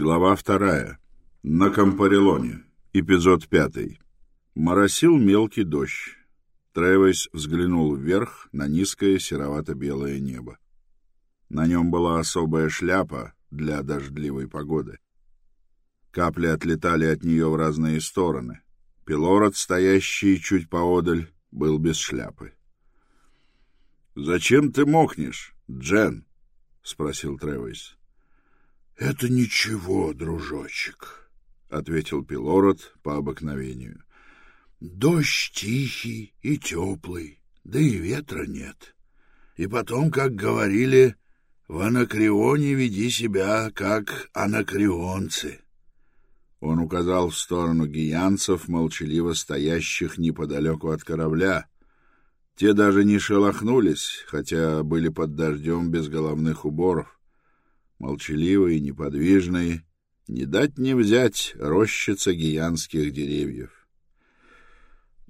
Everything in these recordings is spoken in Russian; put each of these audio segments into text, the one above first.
Глава вторая. На Кампарелоне. Эпизод пятый. Моросил мелкий дождь. Тревис взглянул вверх на низкое серовато-белое небо. На нем была особая шляпа для дождливой погоды. Капли отлетали от нее в разные стороны. Пилород, стоящий чуть поодаль, был без шляпы. «Зачем ты мокнешь, Джен?» — спросил Тревис. — Это ничего, дружочек, — ответил Пилород по обыкновению. — Дождь тихий и теплый, да и ветра нет. И потом, как говорили, в анакреоне веди себя, как анакреонцы. Он указал в сторону гиянцев, молчаливо стоящих неподалеку от корабля. Те даже не шелохнулись, хотя были под дождем без головных уборов молчаливые, неподвижные, не дать не взять рощица гиянских деревьев.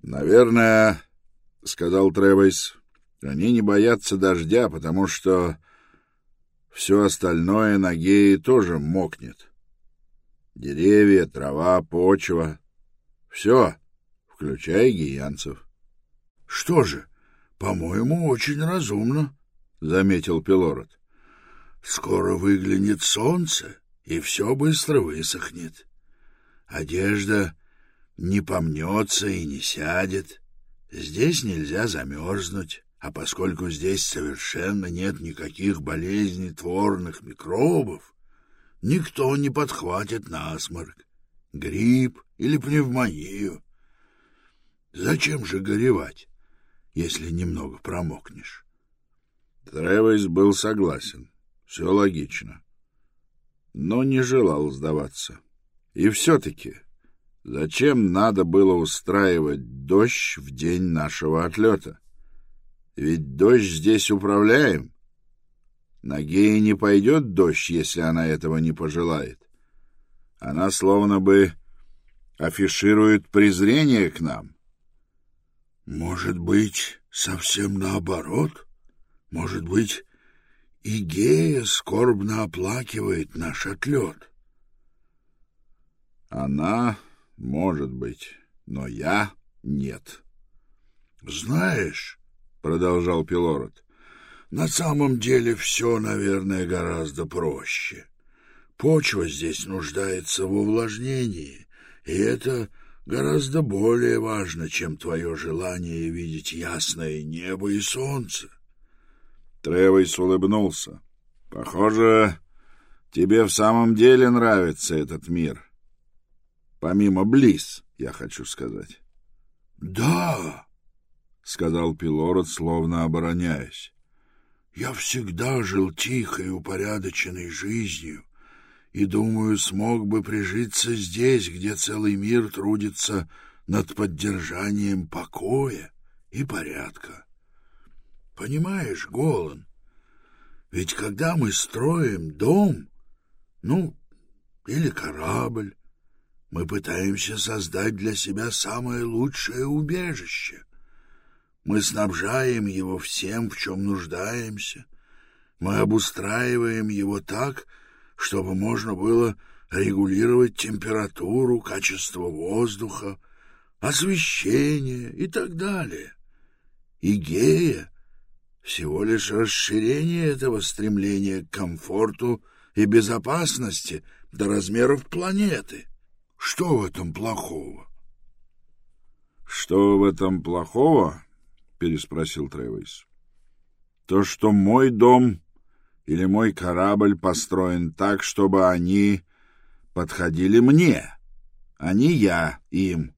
«Наверное, — сказал Тревойс, — они не боятся дождя, потому что все остальное на Гее тоже мокнет. Деревья, трава, почва — все, включая гиянцев». «Что же, по-моему, очень разумно», — заметил Пилород. Скоро выглянет солнце, и все быстро высохнет. Одежда не помнется и не сядет. Здесь нельзя замерзнуть, а поскольку здесь совершенно нет никаких болезней творных микробов, никто не подхватит насморк, грипп или пневмонию. Зачем же горевать, если немного промокнешь? Тревес был согласен. Все логично. Но не желал сдаваться. И все-таки, зачем надо было устраивать дождь в день нашего отлета? Ведь дождь здесь управляем. На Геи не пойдет дождь, если она этого не пожелает. Она словно бы афиширует презрение к нам. Может быть, совсем наоборот? Может быть, и Гея скорбно оплакивает наш отлет. Она, может быть, но я нет. Знаешь, — продолжал Пилород, — на самом деле все, наверное, гораздо проще. Почва здесь нуждается в увлажнении, и это гораздо более важно, чем твое желание видеть ясное небо и солнце. Тревойс улыбнулся. Похоже, тебе в самом деле нравится этот мир. Помимо Близ, я хочу сказать. Да, сказал Пилород, словно обороняясь. Я всегда жил тихой, упорядоченной жизнью и, думаю, смог бы прижиться здесь, где целый мир трудится над поддержанием покоя и порядка. Понимаешь, Голан, ведь когда мы строим дом, ну, или корабль, мы пытаемся создать для себя самое лучшее убежище. Мы снабжаем его всем, в чем нуждаемся. Мы обустраиваем его так, чтобы можно было регулировать температуру, качество воздуха, освещение и так далее. И гея всего лишь расширение этого стремления к комфорту и безопасности до размеров планеты. Что в этом плохого? — Что в этом плохого? — переспросил Тревис. — То, что мой дом или мой корабль построен так, чтобы они подходили мне, а не я им.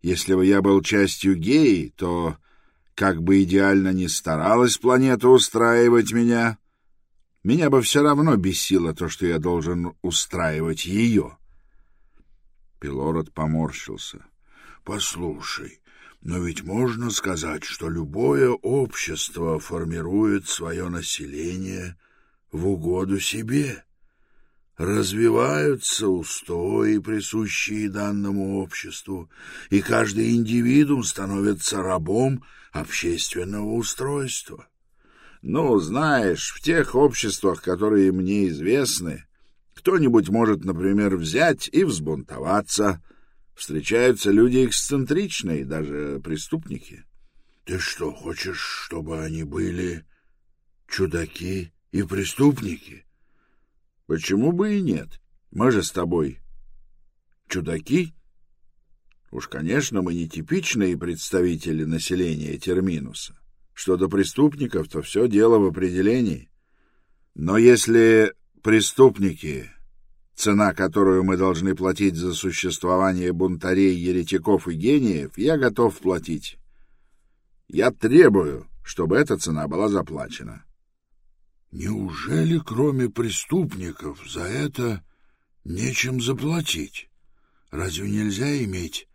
Если бы я был частью геи, то как бы идеально ни старалась планета устраивать меня, меня бы все равно бесило то, что я должен устраивать ее. Пилород поморщился. — Послушай, но ведь можно сказать, что любое общество формирует свое население в угоду себе. Развиваются устои, присущие данному обществу, и каждый индивидуум становится рабом общественного устройства. Ну, знаешь, в тех обществах, которые мне известны, Кто-нибудь может, например, взять и взбунтоваться. Встречаются люди эксцентричные, даже преступники. — Ты что, хочешь, чтобы они были чудаки и преступники? — Почему бы и нет? Мы же с тобой чудаки. Уж, конечно, мы не типичные представители населения Терминуса. Что до преступников, то все дело в определении. Но если преступники, цена, которую мы должны платить за существование бунтарей, еретиков и гениев, я готов платить. Я требую, чтобы эта цена была заплачена. Неужели, кроме преступников, за это нечем заплатить? Разве нельзя иметь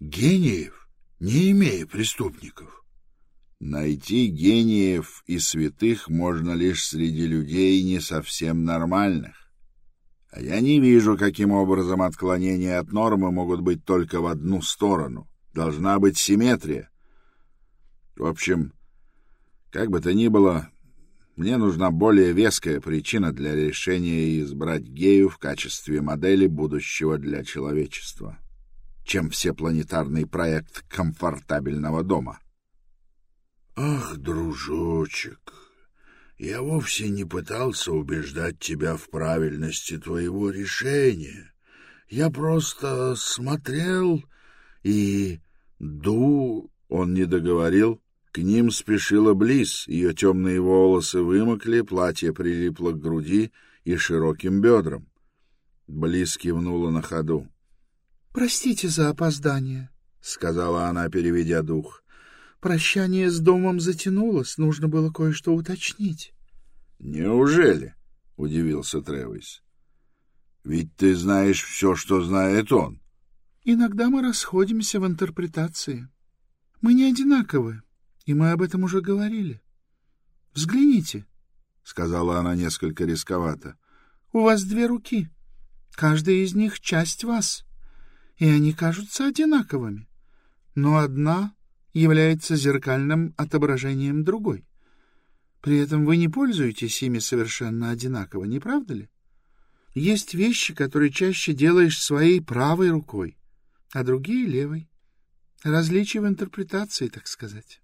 гениев, не имея преступников? Найти гениев и святых можно лишь среди людей не совсем нормальных. А я не вижу, каким образом отклонения от нормы могут быть только в одну сторону. Должна быть симметрия. В общем, как бы то ни было, мне нужна более веская причина для решения избрать гею в качестве модели будущего для человечества, чем всепланетарный проект комфортабельного дома. Ах, дружочек, я вовсе не пытался убеждать тебя в правильности твоего решения. Я просто смотрел и ду... Он не договорил. К ним спешила Близ. Ее темные волосы вымокли, платье прилипло к груди и широким бедрам. Близ кивнула на ходу. — Простите за опоздание, — сказала она, переведя дух. Прощание с домом затянулось, нужно было кое-что уточнить. — Неужели? — удивился Тревис. — Ведь ты знаешь все, что знает он. — Иногда мы расходимся в интерпретации. Мы не одинаковы, и мы об этом уже говорили. — Взгляните, — сказала она несколько рисковато. — У вас две руки. Каждая из них — часть вас, и они кажутся одинаковыми. Но одна является зеркальным отображением другой. При этом вы не пользуетесь ими совершенно одинаково, не правда ли? Есть вещи, которые чаще делаешь своей правой рукой, а другие — левой. Различие в интерпретации, так сказать. —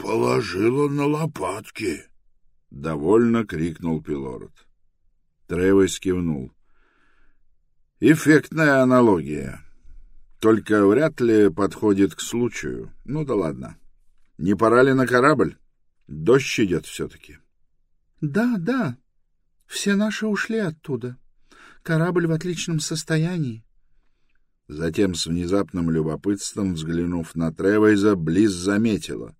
Положила на лопатки! — довольно крикнул Пилород. Тревес кивнул. — Эффектная аналогия. Только вряд ли подходит к случаю. Ну да ладно. Не пора ли на корабль? Дождь идет все-таки. — Да, да. Все наши ушли оттуда. Корабль в отличном состоянии. Затем с внезапным любопытством, взглянув на Тревейза, Близ заметила. —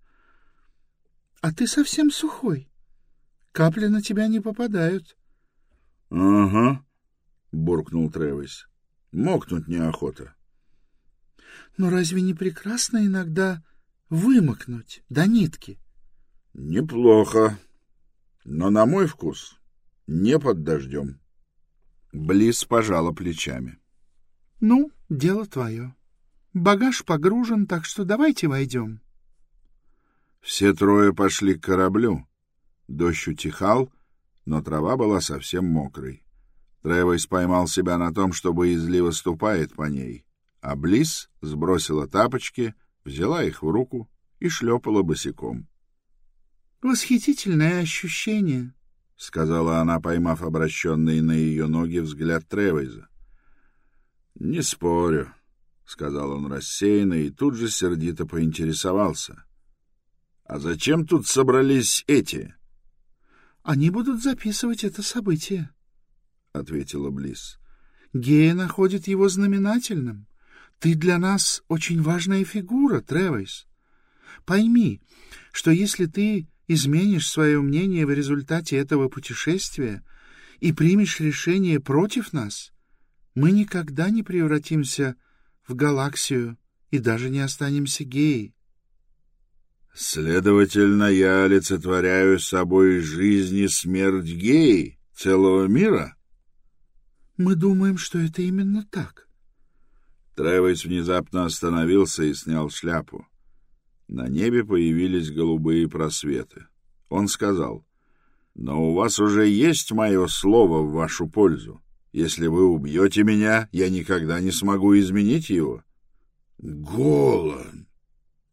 А ты совсем сухой. Капли на тебя не попадают. — Ага, — буркнул Тревейз. — Мокнуть неохота. — но разве не прекрасно иногда вымокнуть до нитки? — Неплохо. Но, на мой вкус, не под дождем. Близ пожала плечами. — Ну, дело твое. Багаж погружен, так что давайте войдем. Все трое пошли к кораблю. Дождь утихал, но трава была совсем мокрой. Тревойс поймал себя на том, что боязливо ступает по ней а Близ сбросила тапочки, взяла их в руку и шлепала босиком. — Восхитительное ощущение, — сказала она, поймав обращенный на ее ноги взгляд Тревейза. — Не спорю, — сказал он рассеянно и тут же сердито поинтересовался. — А зачем тут собрались эти? — Они будут записывать это событие, — ответила Близ. — Гея находит его знаменательным. Ты для нас очень важная фигура, Тревис. Пойми, что если ты изменишь свое мнение в результате этого путешествия и примешь решение против нас, мы никогда не превратимся в галаксию и даже не останемся геей. Следовательно, я олицетворяю собой жизнь и смерть геи целого мира? Мы думаем, что это именно так. Тревес внезапно остановился и снял шляпу. На небе появились голубые просветы. Он сказал, Но у вас уже есть мое слово в вашу пользу. Если вы убьете меня, я никогда не смогу изменить его. — Голан! —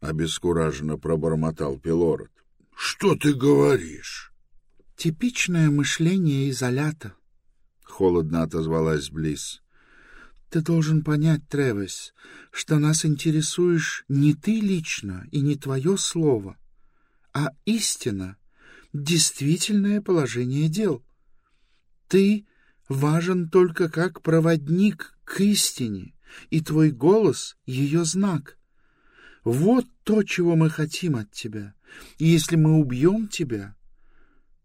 обескураженно пробормотал Пилород. — Что ты говоришь? — Типичное мышление изолята, — холодно отозвалась Близ. — Ты должен понять, Тревес, что нас интересуешь не ты лично и не твое слово, а истина, действительное положение дел. Ты важен только как проводник к истине, и твой голос — ее знак. Вот то, чего мы хотим от тебя. И если мы убьем тебя,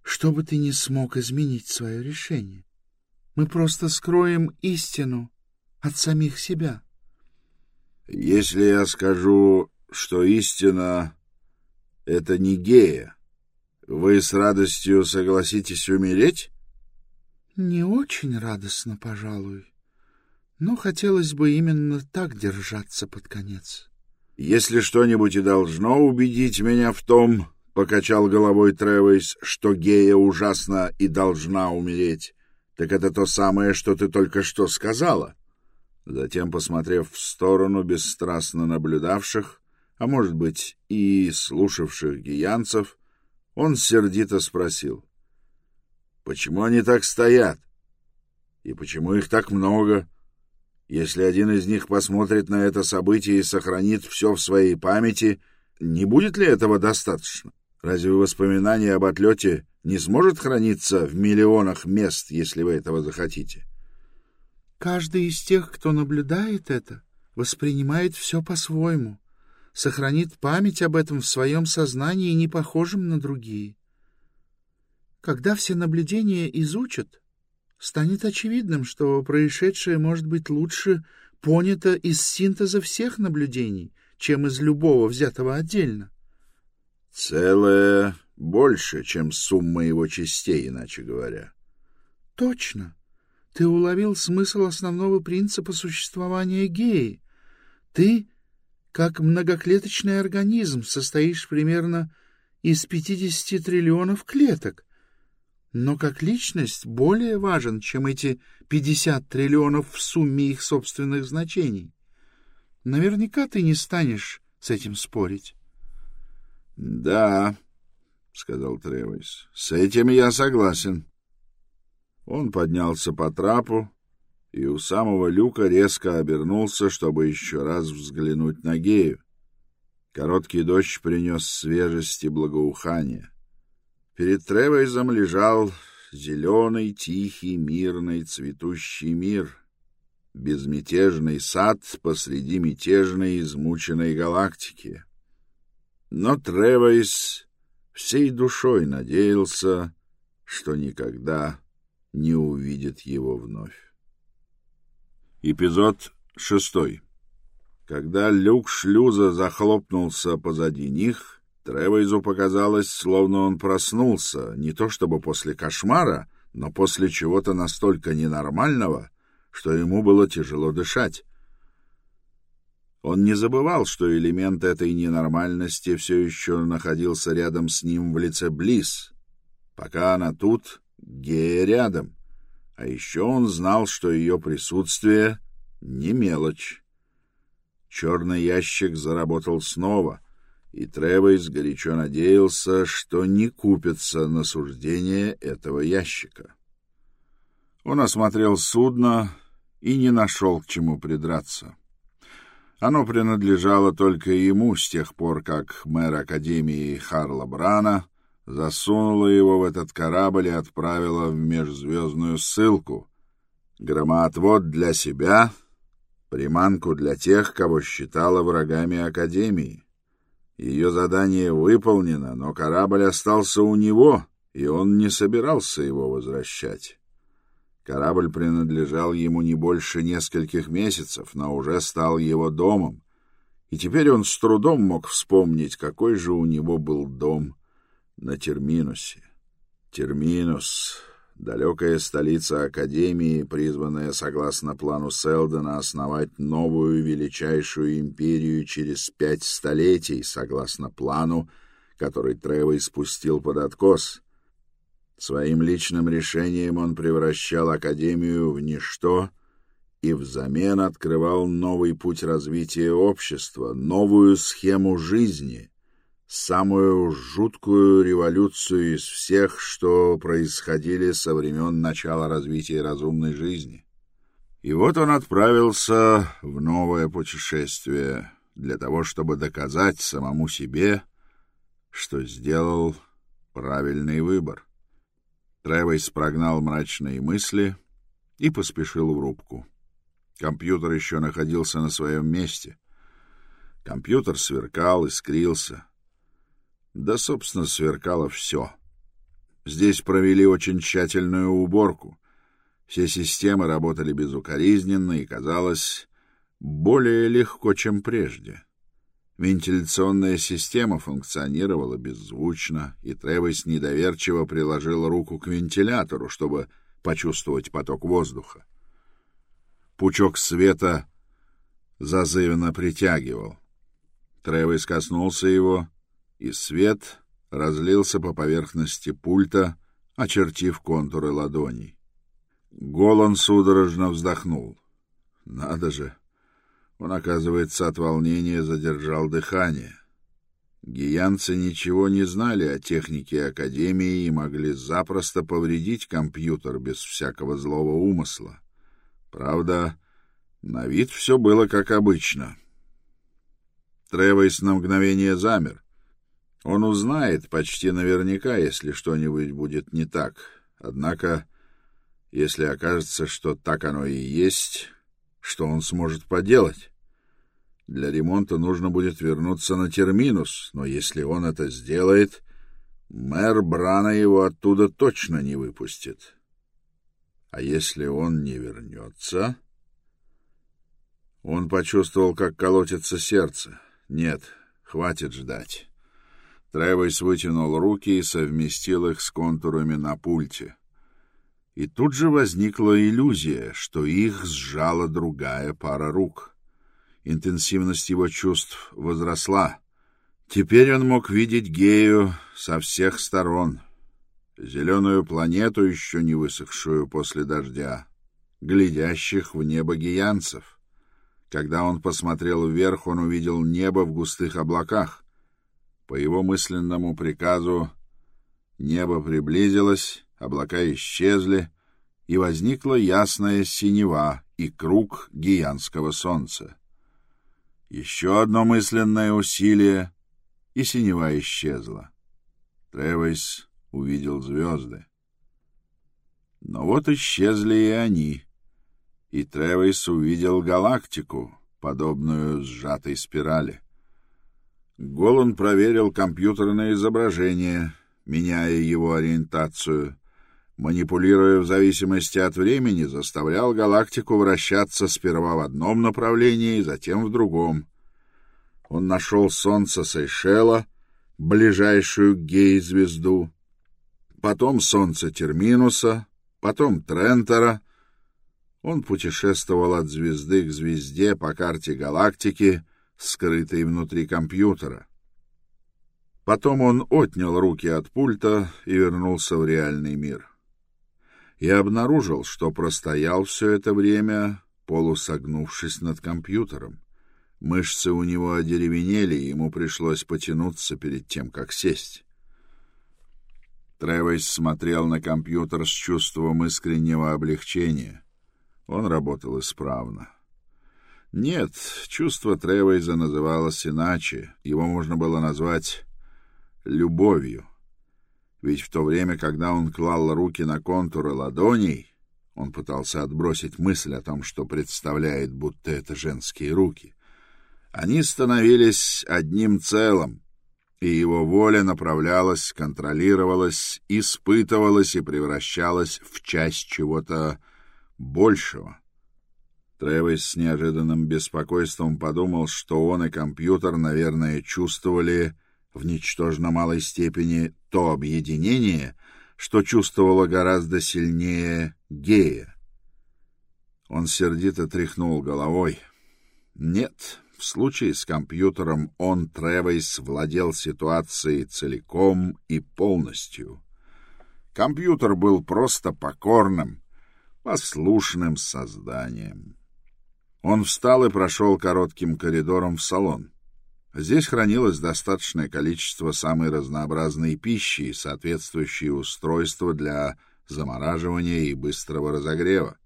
чтобы ты не смог изменить свое решение, мы просто скроем истину от самих себя. Если я скажу, что истина — это не гея, вы с радостью согласитесь умереть? Не очень радостно, пожалуй, но хотелось бы именно так держаться под конец. Если что-нибудь и должно убедить меня в том, — покачал головой Тревис, — что гея ужасна и должна умереть, так это то самое, что ты только что сказала. Затем, посмотрев в сторону бесстрастно наблюдавших, а может быть и слушавших гиянцев, он сердито спросил. — Почему они так стоят? И почему их так много? — если один из них посмотрит на это событие и сохранит все в своей памяти, не будет ли этого достаточно? Разве воспоминание об отлете не сможет храниться в миллионах мест, если вы этого захотите? Каждый из тех, кто наблюдает это, воспринимает все по-своему, сохранит память об этом в своем сознании, не похожем на другие. Когда все наблюдения изучат, станет очевидным, что происшедшее может быть лучше понято из синтеза всех наблюдений, чем из любого взятого отдельно. Целое больше, чем сумма его частей, иначе говоря. Точно. Ты уловил смысл основного принципа существования геи. Ты, как многоклеточный организм, состоишь примерно из 50 триллионов клеток — но как личность более важен, чем эти 50 триллионов в сумме их собственных значений. Наверняка ты не станешь с этим спорить. — Да, — сказал Тревис, — с этим я согласен. Он поднялся по трапу и у самого люка резко обернулся, чтобы еще раз взглянуть на Гею. Короткий дождь принес свежесть и благоухание. Перед Тревейзом лежал зеленый, тихий, мирный, цветущий мир, безмятежный сад посреди мятежной, измученной галактики. Но Тревейс всей душой надеялся, что никогда не увидит его вновь. Эпизод шестой. Когда люк шлюза захлопнулся позади них, Тревейзу показалось, словно он проснулся, не то чтобы после кошмара, но после чего-то настолько ненормального, что ему было тяжело дышать. Он не забывал, что элемент этой ненормальности все еще находился рядом с ним в лице Близ. Пока она тут, Гея рядом. А еще он знал, что ее присутствие — не мелочь. Черный ящик заработал снова, и Тревойс горячо надеялся, что не купится на суждение этого ящика. Он осмотрел судно и не нашел к чему придраться. Оно принадлежало только ему с тех пор, как мэр Академии Харла Брана засунула его в этот корабль и отправила в межзвездную ссылку. Громоотвод для себя, приманку для тех, кого считала врагами Академии. Ее задание выполнено, но корабль остался у него, и он не собирался его возвращать. Корабль принадлежал ему не больше нескольких месяцев, но уже стал его домом, и теперь он с трудом мог вспомнить, какой же у него был дом на Терминусе. Терминус далекая столица Академии, призванная, согласно плану Селдена, основать новую величайшую империю через пять столетий, согласно плану, который Тревой спустил под откос. Своим личным решением он превращал Академию в ничто и взамен открывал новый путь развития общества, новую схему жизни, самую жуткую революцию из всех, что происходили со времен начала развития разумной жизни. И вот он отправился в новое путешествие для того, чтобы доказать самому себе, что сделал правильный выбор. Тревейс прогнал мрачные мысли и поспешил в рубку. Компьютер еще находился на своем месте. Компьютер сверкал, искрился. Да, собственно, сверкало все. Здесь провели очень тщательную уборку. Все системы работали безукоризненно и, казалось, более легко, чем прежде. Вентиляционная система функционировала беззвучно, и Тревес недоверчиво приложил руку к вентилятору, чтобы почувствовать поток воздуха. Пучок света зазывно притягивал. Тревес коснулся его, и свет разлился по поверхности пульта, очертив контуры ладоней. Голан судорожно вздохнул. Надо же! Он, оказывается, от волнения задержал дыхание. Гиянцы ничего не знали о технике Академии и могли запросто повредить компьютер без всякого злого умысла. Правда, на вид все было как обычно. Тревойс на мгновение замер. Он узнает почти наверняка, если что-нибудь будет не так. Однако, если окажется, что так оно и есть, что он сможет поделать? Для ремонта нужно будет вернуться на терминус, но если он это сделает, мэр Брана его оттуда точно не выпустит. А если он не вернется... Он почувствовал, как колотится сердце. Нет, хватит ждать. Тревойс вытянул руки и совместил их с контурами на пульте. И тут же возникла иллюзия, что их сжала другая пара рук. Интенсивность его чувств возросла. Теперь он мог видеть Гею со всех сторон — зеленую планету, еще не высохшую после дождя, глядящих в небо гиянцев. Когда он посмотрел вверх, он увидел небо в густых облаках. По его мысленному приказу небо приблизилось, облака исчезли, и возникла ясная синева и круг гиянского солнца. Еще одно мысленное усилие, и синева исчезла. Тревойс увидел звезды. Но вот исчезли и они, и Тревис увидел галактику, подобную сжатой спирали. Голан проверил компьютерное изображение, меняя его ориентацию. Манипулируя в зависимости от времени, заставлял галактику вращаться сперва в одном направлении, затем в другом. Он нашел солнце Сейшела, ближайшую к гей-звезду, потом солнце Терминуса, потом Трентера. Он путешествовал от звезды к звезде по карте галактики, скрытой внутри компьютера. Потом он отнял руки от пульта и вернулся в реальный мир. И обнаружил, что простоял все это время, полусогнувшись над компьютером. Мышцы у него одеревенели, и ему пришлось потянуться перед тем, как сесть. Тревес смотрел на компьютер с чувством искреннего облегчения. Он работал исправно. Нет, чувство Тревейза называлось иначе. Его можно было назвать любовью. Ведь в то время, когда он клал руки на контуры ладоней, он пытался отбросить мысль о том, что представляет, будто это женские руки. Они становились одним целым, и его воля направлялась, контролировалась, испытывалась и превращалась в часть чего-то большего. Тревис с неожиданным беспокойством подумал, что он и компьютер, наверное, чувствовали в ничтожно малой степени то объединение, что чувствовало гораздо сильнее Гея. Он сердито тряхнул головой. Нет, в случае с компьютером он, Тревейс, владел ситуацией целиком и полностью. Компьютер был просто покорным, послушным созданием. Он встал и прошел коротким коридором в салон. Здесь хранилось достаточное количество самой разнообразной пищи и соответствующие устройства для замораживания и быстрого разогрева.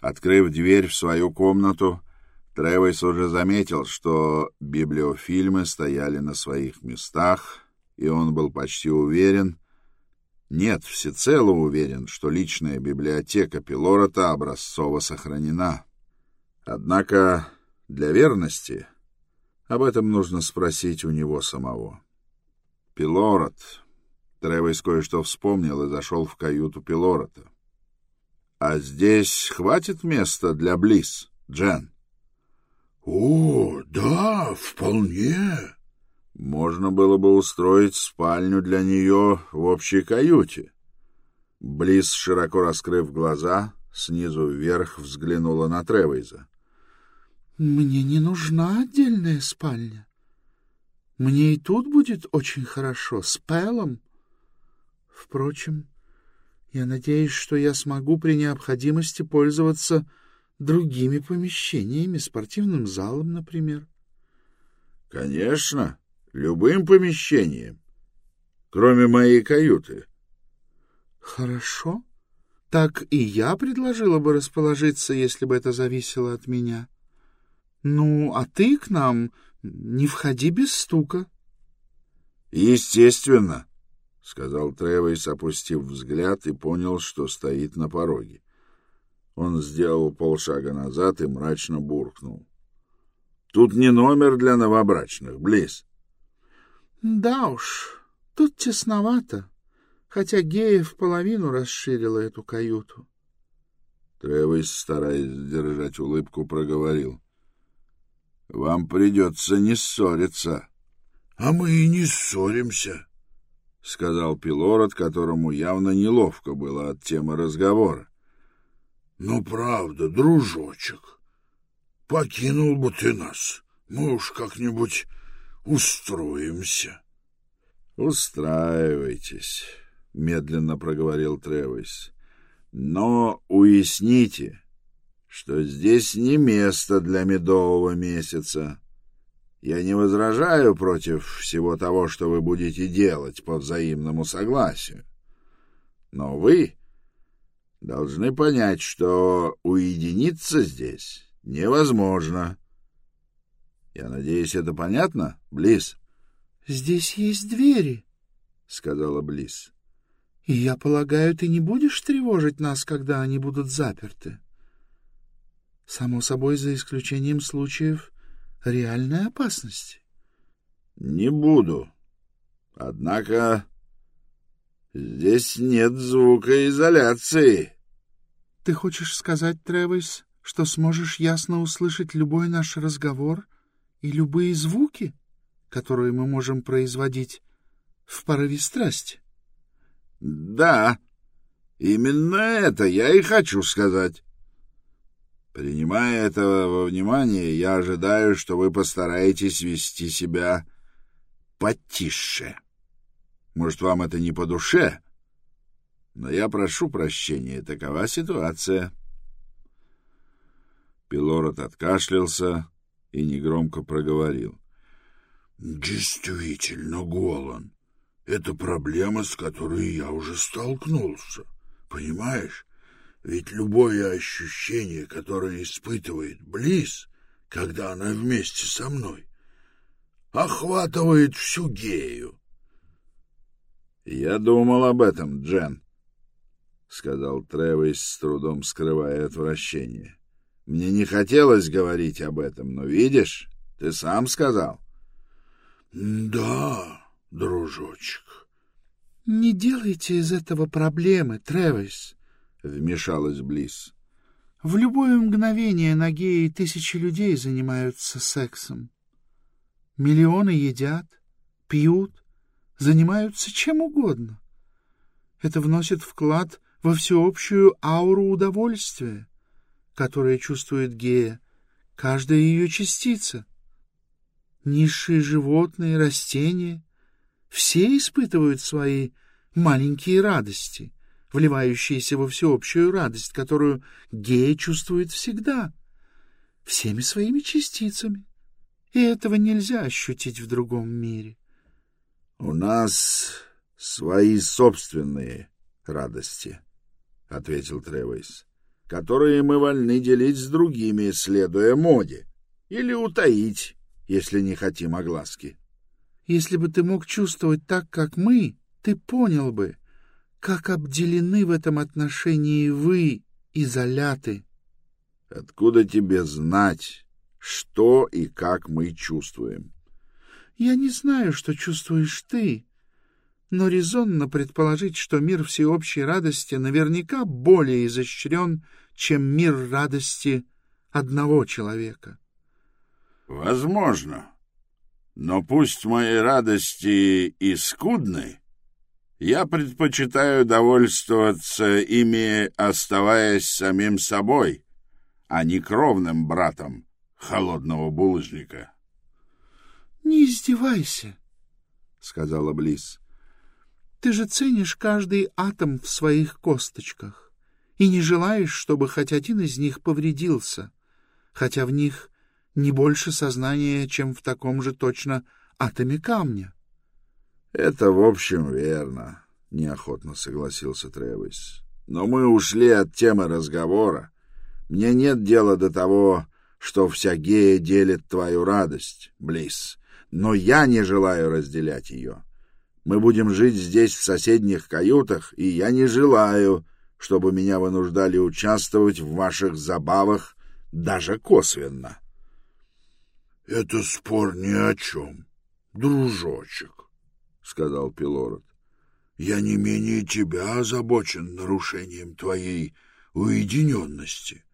Открыв дверь в свою комнату, Тревис уже заметил, что библиофильмы стояли на своих местах, и он был почти уверен, нет, всецело уверен, что личная библиотека Пилорота образцово сохранена. Однако для верности об этом нужно спросить у него самого. Пилорот. Тревис кое-что вспомнил и зашел в каюту Пилорота. — А здесь хватит места для Близ, Джен? — О, да, вполне. Можно было бы устроить спальню для нее в общей каюте. Близ, широко раскрыв глаза, снизу вверх взглянула на Тревейза. — Мне не нужна отдельная спальня. Мне и тут будет очень хорошо, с Пэлом. Впрочем, я надеюсь, что я смогу при необходимости пользоваться другими помещениями, спортивным залом, например. — Конечно, любым помещением, кроме моей каюты. — Хорошо. Так и я предложила бы расположиться, если бы это зависело от меня. Ну, а ты к нам не входи без стука. — Естественно, — сказал Тревойс, опустив взгляд, и понял, что стоит на пороге. Он сделал полшага назад и мрачно буркнул. — Тут не номер для новобрачных, Близ. Да уж, тут тесновато, хотя Гея в половину расширила эту каюту. Тревис, стараясь сдержать улыбку, проговорил. — Вам придется не ссориться. — А мы и не ссоримся, — сказал Пилород, которому явно неловко было от темы разговора. — Ну, правда, дружочек, покинул бы ты нас. Мы уж как-нибудь устроимся. — Устраивайтесь, — медленно проговорил Тревис. — Но уясните, что здесь не место для медового месяца. Я не возражаю против всего того, что вы будете делать по взаимному согласию. Но вы должны понять, что уединиться здесь невозможно. — я надеюсь, это понятно, Близ? — Здесь есть двери, — сказала Близ. — И я полагаю, ты не будешь тревожить нас, когда они будут заперты. Само собой, за исключением случаев реальной опасности. — Не буду. Однако здесь нет звукоизоляции. — Ты хочешь сказать, Тревис, что сможешь ясно услышать любой наш разговор — и любые звуки, которые мы можем производить в порыве страсти. — Да, именно это я и хочу сказать. Принимая это во внимание, я ожидаю, что вы постараетесь вести себя потише. Может, вам это не по душе, но я прошу прощения, такова ситуация. Пилород откашлялся и негромко проговорил. — Действительно голон. Это проблема, с которой я уже столкнулся. Понимаешь? Ведь любое ощущение, которое испытывает Близ, когда она вместе со мной, охватывает всю гею. — Я думал об этом, Джен, — сказал Тревис, с трудом скрывая отвращение. Мне не хотелось говорить об этом, но видишь, ты сам сказал. — Да, дружочек. — Не делайте из этого проблемы, Тревис, — вмешалась Близ. — В любое мгновение на геи тысячи людей занимаются сексом. Миллионы едят, пьют, занимаются чем угодно. Это вносит вклад во всеобщую ауру удовольствия которое чувствует Гея, каждая ее частица. Низшие животные, растения — все испытывают свои маленькие радости, вливающиеся во всеобщую радость, которую гея чувствует всегда, всеми своими частицами. И этого нельзя ощутить в другом мире. — У нас свои собственные радости, — ответил Тревейс, — которые мы вольны делить с другими, следуя моде, или утаить, если не хотим огласки. Если бы ты мог чувствовать так, как мы, ты понял бы, как обделены в этом отношении вы, изоляты. — Откуда тебе знать, что и как мы чувствуем? — Я не знаю, что чувствуешь ты, но резонно предположить, что мир всеобщей радости наверняка более изощрен, чем мир радости одного человека. — Возможно. Но пусть мои радости и скудны, я предпочитаю довольствоваться ими, оставаясь самим собой, а не кровным братом холодного булыжника. — Не издевайся, — сказала Близ. — Ты же ценишь каждый атом в своих косточках и не желаешь, чтобы хоть один из них повредился, хотя в них не больше сознания, чем в таком же точно атоме камня. — Это, в общем, верно, — неохотно согласился Тревис. — Но мы ушли от темы разговора. Мне нет дела до того, что вся гея делит твою радость, Близ, но я не желаю разделять ее. Мы будем жить здесь в соседних каютах, и я не желаю, чтобы меня вынуждали участвовать в ваших забавах даже косвенно. — Это спор ни о чем, дружочек, — сказал Пилород. — Я не менее тебя озабочен нарушением твоей уединенности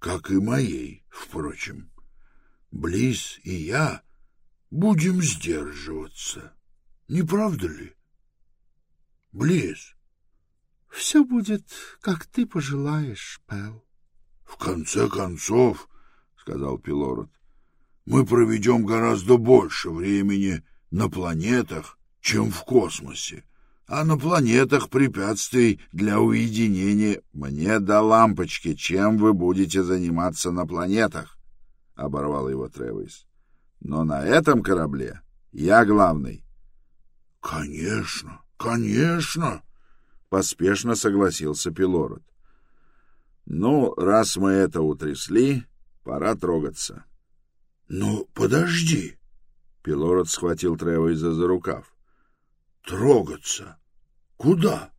как и моей, впрочем. Близ и я будем сдерживаться, не правда ли? Близ. Все будет, как ты пожелаешь, Пэл. В конце концов, — сказал Пилород, — мы проведем гораздо больше времени на планетах, чем в космосе а на планетах препятствий для уединения. Мне до лампочки, чем вы будете заниматься на планетах, — оборвал его Тревис. Но на этом корабле я главный. — Конечно, конечно, — поспешно согласился Пилород. — Ну, раз мы это утрясли, пора трогаться. — Ну, подожди. Пилород схватил Тревиса за рукав. — Трогаться? Куда?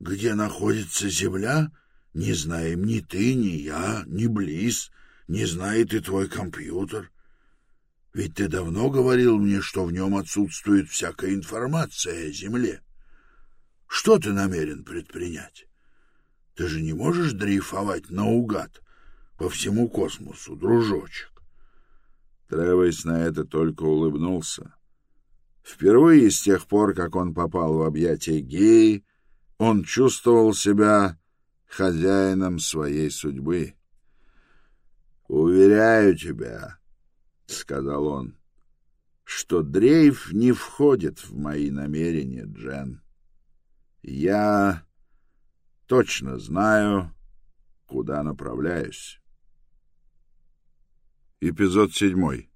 Где находится земля, не знаем ни ты, ни я, ни Близ, не знает и твой компьютер. Ведь ты давно говорил мне, что в нем отсутствует всякая информация о земле. Что ты намерен предпринять? Ты же не можешь дрейфовать наугад по всему космосу, дружочек. Тревес на это только улыбнулся. Впервые с тех пор, как он попал в объятия геи, он чувствовал себя хозяином своей судьбы. «Уверяю тебя», — сказал он, — «что дрейф не входит в мои намерения, Джен. Я точно знаю, куда направляюсь». Эпизод седьмой.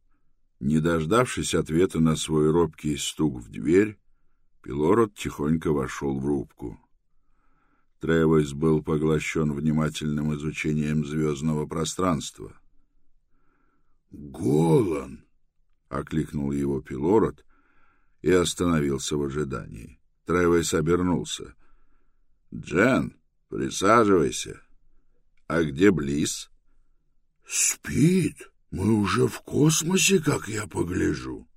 Не дождавшись ответа на свой робкий стук в дверь, Пилород тихонько вошел в рубку. Тревойс был поглощен внимательным изучением звездного пространства. «Голан!» — окликнул его Пилород и остановился в ожидании. Тревойс обернулся. «Джен, присаживайся. А где Близ?» «Спит!» Мы уже в космосе, как я погляжу.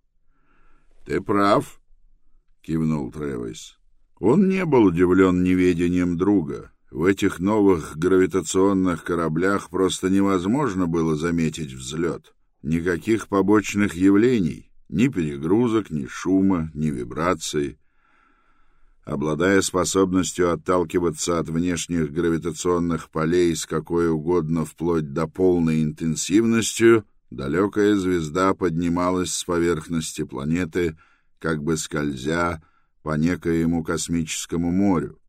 — Ты прав, — кивнул Тревис. Он не был удивлен неведением друга. В этих новых гравитационных кораблях просто невозможно было заметить взлет. Никаких побочных явлений, ни перегрузок, ни шума, ни вибраций. Обладая способностью отталкиваться от внешних гравитационных полей с какой угодно вплоть до полной интенсивностью, далекая звезда поднималась с поверхности планеты, как бы скользя по некоему космическому морю.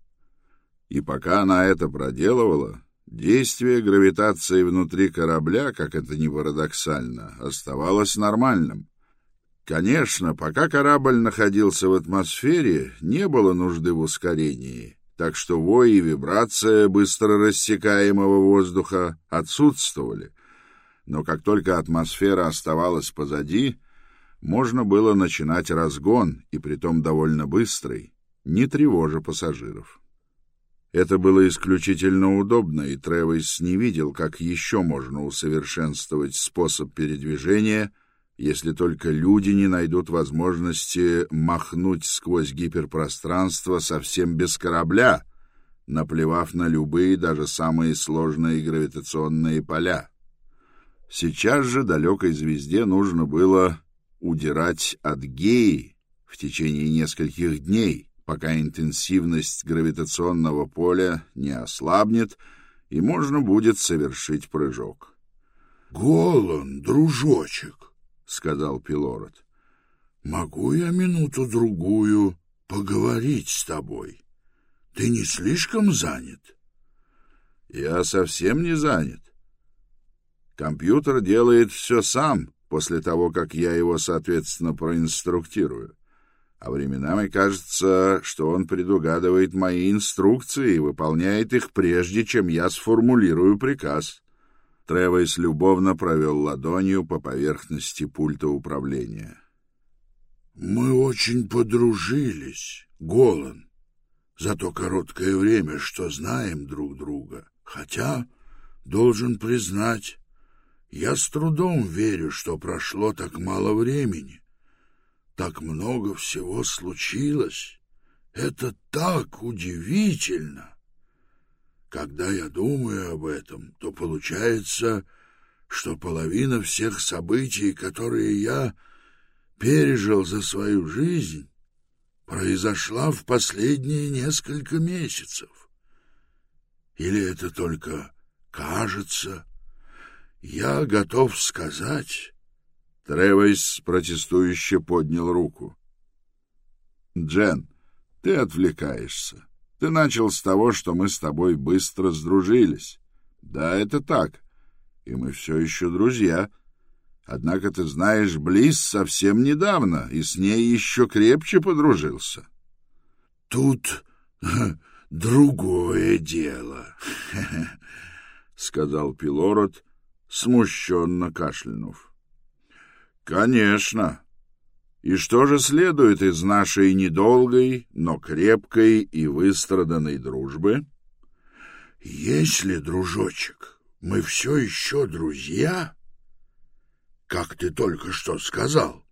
И пока она это проделывала, действие гравитации внутри корабля, как это ни парадоксально, оставалось нормальным. Конечно, пока корабль находился в атмосфере, не было нужды в ускорении, так что вой и вибрация быстро рассекаемого воздуха отсутствовали. Но как только атмосфера оставалась позади, можно было начинать разгон, и притом довольно быстрый, не тревожа пассажиров. Это было исключительно удобно, и Тревис не видел, как еще можно усовершенствовать способ передвижения, если только люди не найдут возможности махнуть сквозь гиперпространство совсем без корабля, наплевав на любые, даже самые сложные гравитационные поля. Сейчас же далекой звезде нужно было удирать от геи в течение нескольких дней, пока интенсивность гравитационного поля не ослабнет и можно будет совершить прыжок. — Голан, дружочек, — сказал Пилород, — могу я минуту-другую поговорить с тобой? Ты не слишком занят? — Я совсем не занят. Компьютер делает все сам, после того, как я его, соответственно, проинструктирую. А временами кажется, что он предугадывает мои инструкции и выполняет их прежде, чем я сформулирую приказ. Тревойс любовно провел ладонью по поверхности пульта управления. «Мы очень подружились, Голан, за то короткое время, что знаем друг друга. Хотя, должен признать, я с трудом верю, что прошло так мало времени. Так много всего случилось. Это так удивительно. Когда я думаю об этом, то получается, что половина всех событий, которые я пережил за свою жизнь, произошла в последние несколько месяцев. Или это только кажется я готов сказать... Тревойс протестующе поднял руку. «Джен, ты отвлекаешься. Ты начал с того, что мы с тобой быстро сдружились. Да, это так. И мы все еще друзья. Однако ты знаешь Близ совсем недавно, и с ней еще крепче подружился». «Тут другое дело», — сказал Пилород, — смущенно кашлянув. «Конечно. И что же следует из нашей недолгой, но крепкой и выстраданной дружбы?» «Если, дружочек, мы все еще друзья, как ты только что сказал,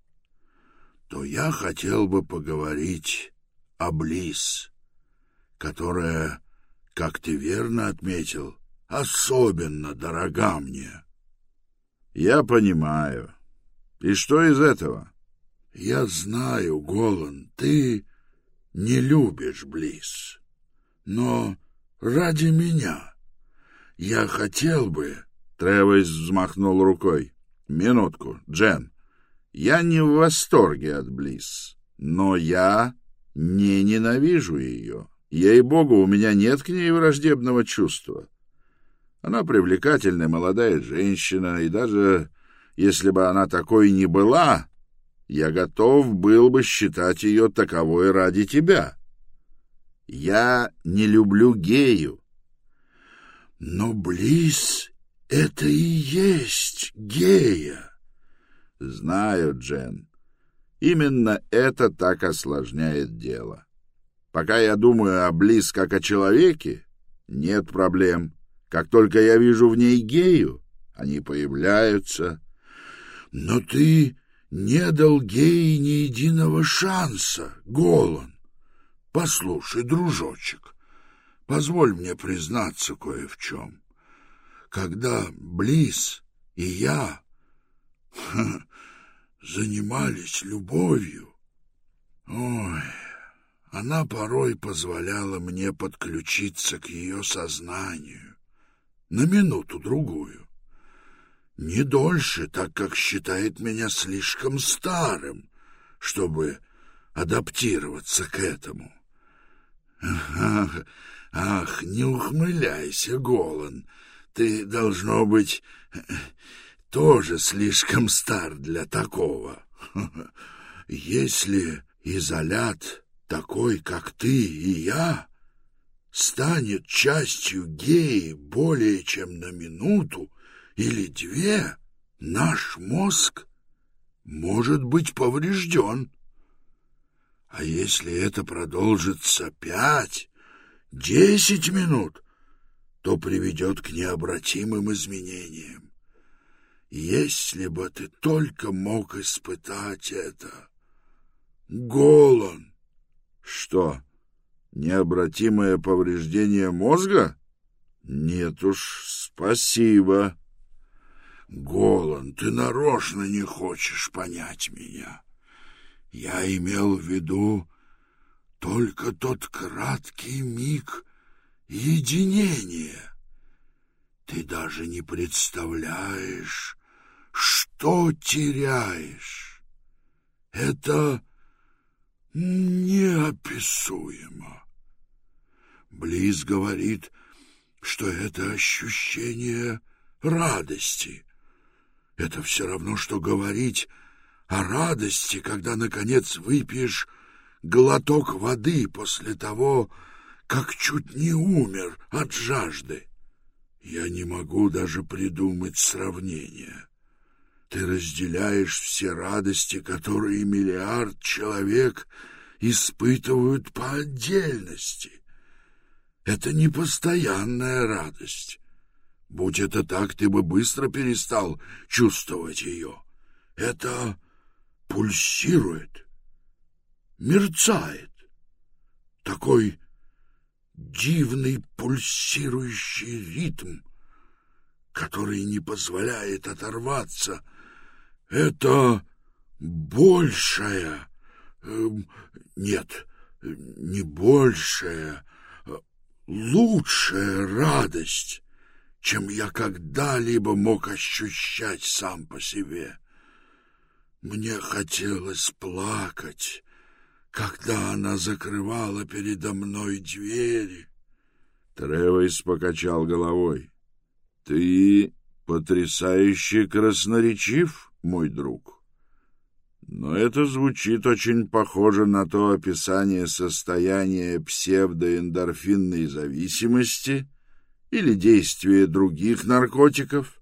то я хотел бы поговорить о Близ, которая, как ты верно отметил, особенно дорога мне». Я понимаю. И что из этого? Я знаю, Голан, ты не любишь Близ. Но ради меня я хотел бы... Тревис взмахнул рукой. Минутку, Джен. Я не в восторге от Близ, но я не ненавижу ее. Ей-богу, у меня нет к ней враждебного чувства. Она привлекательная молодая женщина, и даже если бы она такой не была, я готов был бы считать ее таковой ради тебя. Я не люблю гею. Но Близ — это и есть гея. Знаю, Джен. Именно это так осложняет дело. Пока я думаю о Близ как о человеке, нет проблем. Как только я вижу в ней гею, они появляются. Но ты не дал геи ни единого шанса, Голан. Послушай, дружочек, позволь мне признаться кое в чем. Когда Близ и я ха, занимались любовью, ой, она порой позволяла мне подключиться к ее сознанию на минуту-другую. Не дольше, так как считает меня слишком старым, чтобы адаптироваться к этому. Ах, ах, не ухмыляйся, Голан. Ты, должно быть, тоже слишком стар для такого. Если изолят такой, как ты и я, станет частью геи более чем на минуту или две, наш мозг может быть поврежден. А если это продолжится пять, десять минут, то приведет к необратимым изменениям. Если бы ты только мог испытать это. Голон. Что, необратимое повреждение мозга? Нет уж, спасибо. Голан, ты нарочно не хочешь понять меня. Я имел в виду только тот краткий миг единения. Ты даже не представляешь, что теряешь. Это неописуемо. Близ говорит, что это ощущение радости. Это все равно, что говорить о радости, когда, наконец, выпьешь глоток воды после того, как чуть не умер от жажды. Я не могу даже придумать сравнения. Ты разделяешь все радости, которые миллиард человек испытывают по отдельности. Это не постоянная радость. Будь это так, ты бы быстро перестал чувствовать ее. Это пульсирует, мерцает. Такой дивный пульсирующий ритм, который не позволяет оторваться. Это большая... Э, нет, не большая, а лучшая радость, чем я когда-либо мог ощущать сам по себе. Мне хотелось плакать, когда она закрывала передо мной двери. Тревойс покачал головой. — Ты потрясающе красноречив, мой друг. Но это звучит очень похоже на то описание состояния псевдоэндорфинной зависимости или действия других наркотиков,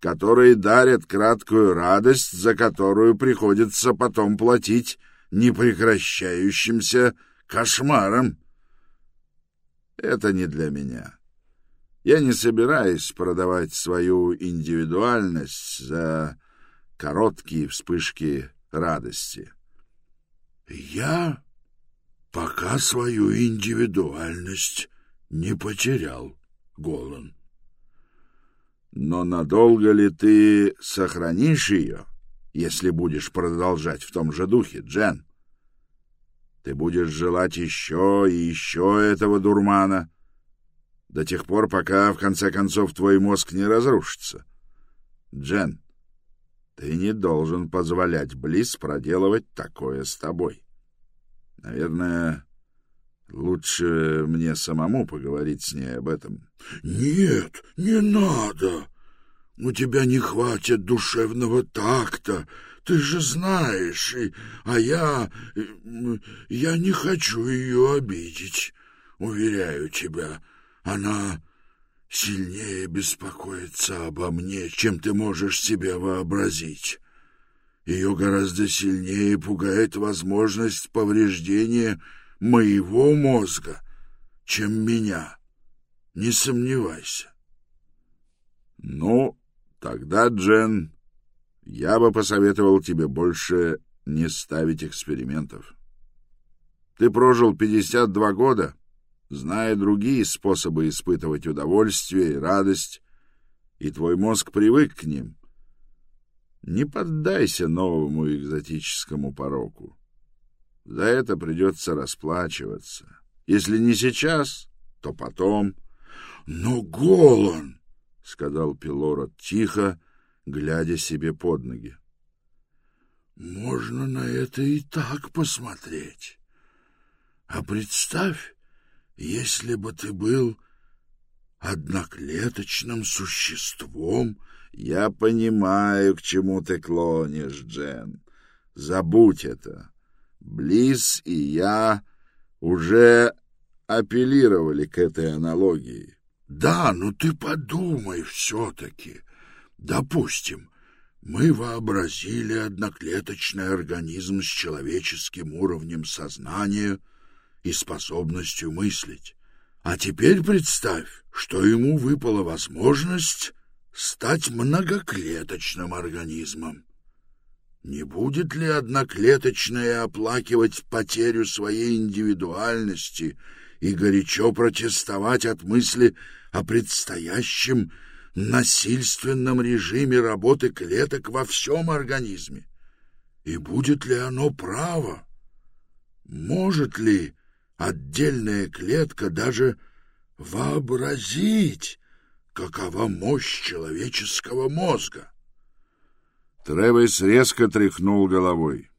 которые дарят краткую радость, за которую приходится потом платить непрекращающимся кошмаром. Это не для меня. Я не собираюсь продавать свою индивидуальность за короткие вспышки радости. Я пока свою индивидуальность не потерял, Голан. Но надолго ли ты сохранишь ее? — если будешь продолжать в том же духе, Джен. Ты будешь желать еще и еще этого дурмана до тех пор, пока, в конце концов, твой мозг не разрушится. Джен, ты не должен позволять Близ проделывать такое с тобой. Наверное, лучше мне самому поговорить с ней об этом. — Нет, не надо! У тебя не хватит душевного такта, ты же знаешь, и, а я... я не хочу ее обидеть, уверяю тебя. Она сильнее беспокоится обо мне, чем ты можешь себе вообразить. Ее гораздо сильнее пугает возможность повреждения моего мозга, чем меня. Не сомневайся. — Ну, Тогда, Джен, я бы посоветовал тебе больше не ставить экспериментов. Ты прожил 52 года, зная другие способы испытывать удовольствие и радость, и твой мозг привык к ним. Не поддайся новому экзотическому пороку. За это придется расплачиваться. Если не сейчас, то потом. Но Голан! — сказал Пилород тихо, глядя себе под ноги. Можно на это и так посмотреть. А представь, если бы ты был одноклеточным существом... Я понимаю, к чему ты клонишь, Джен. Забудь это. Близ и я уже апеллировали к этой аналогии. Да, но ты подумай все-таки. Допустим, мы вообразили одноклеточный организм с человеческим уровнем сознания и способностью мыслить. А теперь представь, что ему выпала возможность стать многоклеточным организмом. Не будет ли одноклеточное оплакивать потерю своей индивидуальности и горячо протестовать от мысли о предстоящем насильственном режиме работы клеток во всем организме? И будет ли оно право? Может ли отдельная клетка даже вообразить, какова мощь человеческого мозга? Тревис резко тряхнул головой.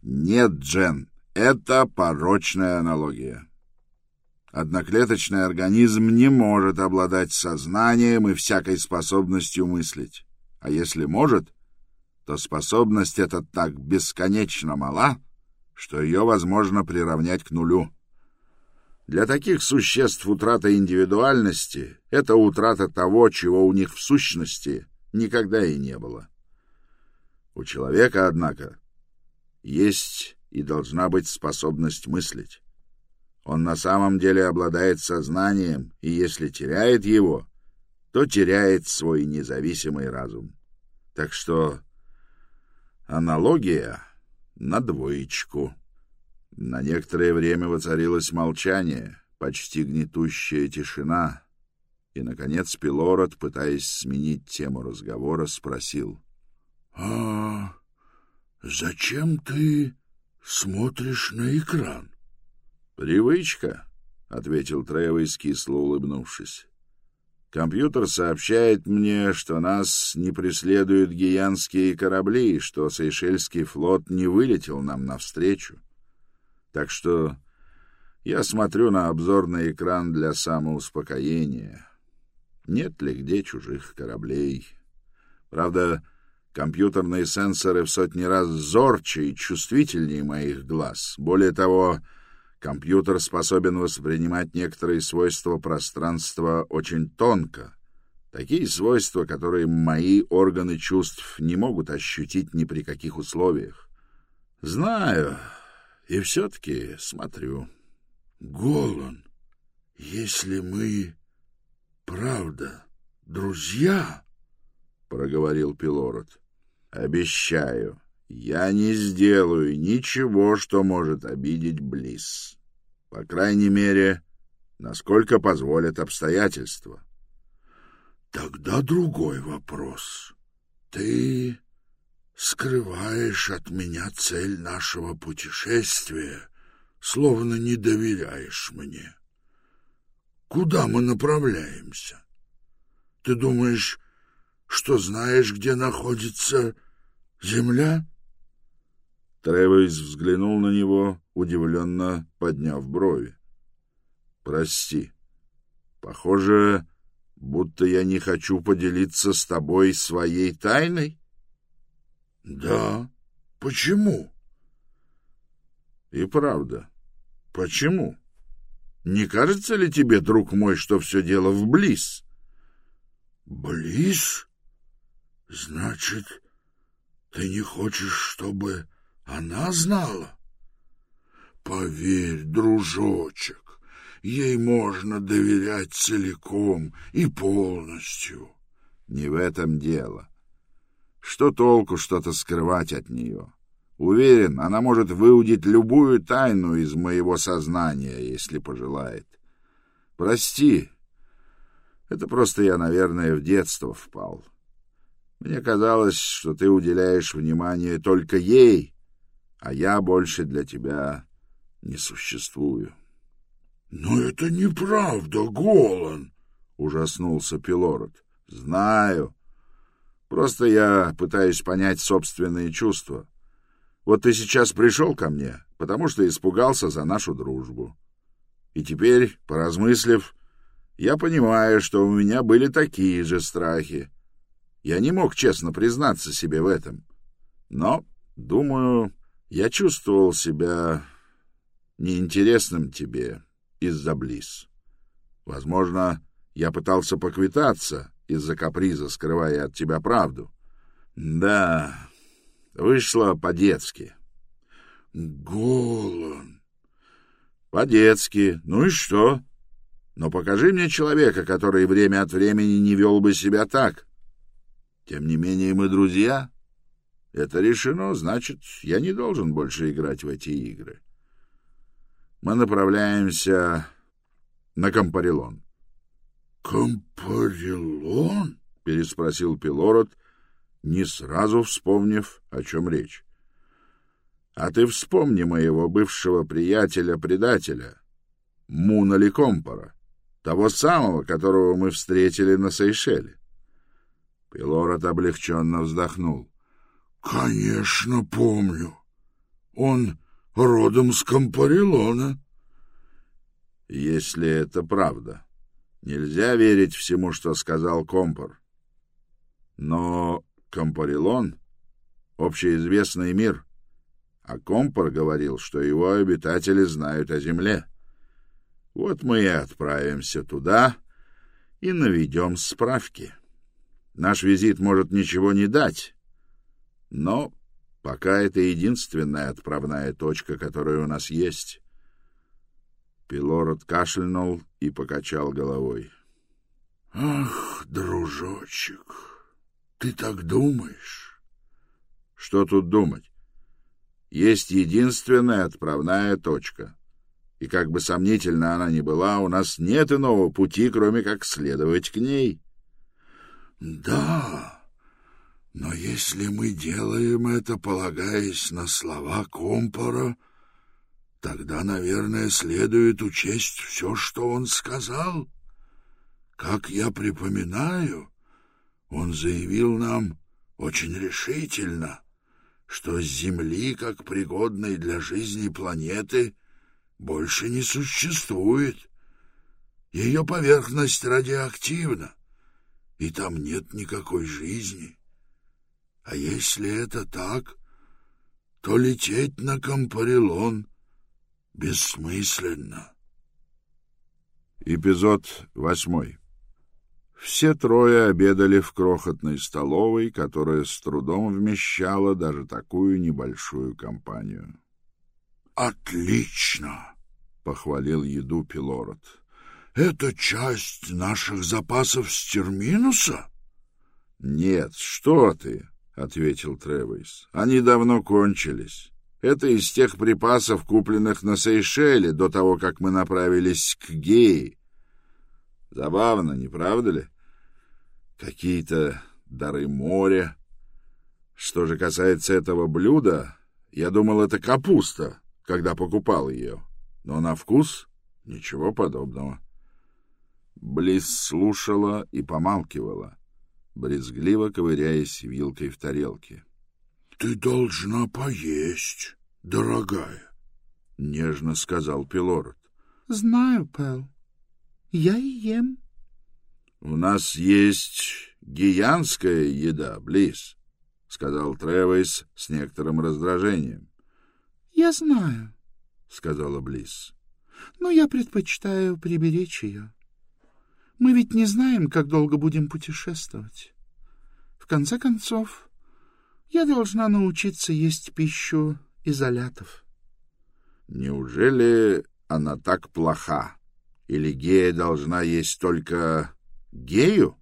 «Нет, Джен, это порочная аналогия. Одноклеточный организм не может обладать сознанием и всякой способностью мыслить. А если может, то способность эта так бесконечно мала, что ее возможно приравнять к нулю. Для таких существ утрата индивидуальности — это утрата того, чего у них в сущности никогда и не было. У человека, однако, есть и должна быть способность мыслить. Он на самом деле обладает сознанием, и если теряет его, то теряет свой независимый разум. Так что аналогия на двоечку. На некоторое время воцарилось молчание, почти гнетущая тишина, и, наконец, Пилород, пытаясь сменить тему разговора, спросил — а зачем ты смотришь на экран? Привычка, ответил Тревис, кисло улыбнувшись. Компьютер сообщает мне, что нас не преследуют гиянские корабли, что Сейшельский флот не вылетел нам навстречу. Так что я смотрю на обзорный экран для самоуспокоения. Нет ли где чужих кораблей? Правда, Компьютерные сенсоры в сотни раз зорче и чувствительнее моих глаз. Более того, компьютер способен воспринимать некоторые свойства пространства очень тонко. Такие свойства, которые мои органы чувств не могут ощутить ни при каких условиях. Знаю, и все-таки смотрю. Голан, если мы правда друзья, — проговорил Пилород, Обещаю, я не сделаю ничего, что может обидеть Близ. По крайней мере, насколько позволят обстоятельства. Тогда другой вопрос. Ты скрываешь от меня цель нашего путешествия, словно не доверяешь мне. Куда мы направляемся? Ты думаешь, что знаешь, где находится земля? Тревис взглянул на него, удивленно подняв брови. Прости. Похоже, будто я не хочу поделиться с тобой своей тайной? Да. Почему? И правда. Почему? Не кажется ли тебе, друг мой, что все дело в Близ? Близ? Значит, ты не хочешь, чтобы она знала? Поверь, дружочек, ей можно доверять целиком и полностью. Не в этом дело. Что толку что-то скрывать от нее? Уверен, она может выудить любую тайну из моего сознания, если пожелает. Прости, это просто я, наверное, в детство впал. Мне казалось, что ты уделяешь внимание только ей, а я больше для тебя не существую. — Но это неправда, Голан! — ужаснулся Пилород. — Знаю. Просто я пытаюсь понять собственные чувства. Вот ты сейчас пришел ко мне, потому что испугался за нашу дружбу. И теперь, поразмыслив, я понимаю, что у меня были такие же страхи. Я не мог честно признаться себе в этом. Но, думаю, я чувствовал себя неинтересным тебе из-за близ. Возможно, я пытался поквитаться из-за каприза, скрывая от тебя правду. Да, вышло по-детски. Голан. По-детски. Ну и что? Но покажи мне человека, который время от времени не вел бы себя так. Тем не менее, мы друзья. Это решено, значит, я не должен больше играть в эти игры. Мы направляемся на Компарилон. Компарилон? — переспросил Пилород, не сразу вспомнив, о чем речь. — А ты вспомни моего бывшего приятеля-предателя, Мунали Компора, того самого, которого мы встретили на Сейшеле. Пилород облегченно вздохнул. — Конечно, помню. Он родом с Компарилона. — Если это правда. Нельзя верить всему, что сказал Компор. Но Компарилон — общеизвестный мир, а Компор говорил, что его обитатели знают о Земле. Вот мы и отправимся туда и наведем справки. Наш визит может ничего не дать, но пока это единственная отправная точка, которая у нас есть. Пилород кашлянул и покачал головой. — Ах, дружочек, ты так думаешь? — Что тут думать? Есть единственная отправная точка. И как бы сомнительно она ни была, у нас нет иного пути, кроме как следовать к ней. — Да, но если мы делаем это, полагаясь на слова Компора, тогда, наверное, следует учесть все, что он сказал. Как я припоминаю, он заявил нам очень решительно, что Земли, как пригодной для жизни планеты, больше не существует. Ее поверхность радиоактивна, и там нет никакой жизни. А если это так, то лететь на Компарилон бессмысленно. Эпизод восьмой. Все трое обедали в крохотной столовой, которая с трудом вмещала даже такую небольшую компанию. «Отлично!» — похвалил еду Пилород. «Это часть наших запасов стерминуса?» «Нет, что ты!» — ответил Тревейс. «Они давно кончились. Это из тех припасов, купленных на Сейшеле до того, как мы направились к Геи. Забавно, не правда ли? Какие-то дары моря. Что же касается этого блюда, я думал, это капуста, когда покупал ее. Но на вкус ничего подобного. Близ слушала и помалкивала, брезгливо ковыряясь вилкой в тарелке. — Ты должна поесть, дорогая, — нежно сказал Пилород. — Знаю, Пэл. Я и ем. — У нас есть гиянская еда, Близ, — сказал Тревейс с некоторым раздражением. — Я знаю, — сказала Близ. — Но я предпочитаю приберечь ее. Мы ведь не знаем, как долго будем путешествовать. В конце концов, я должна научиться есть пищу изолятов. — Неужели она так плоха? Или гея должна есть только гею?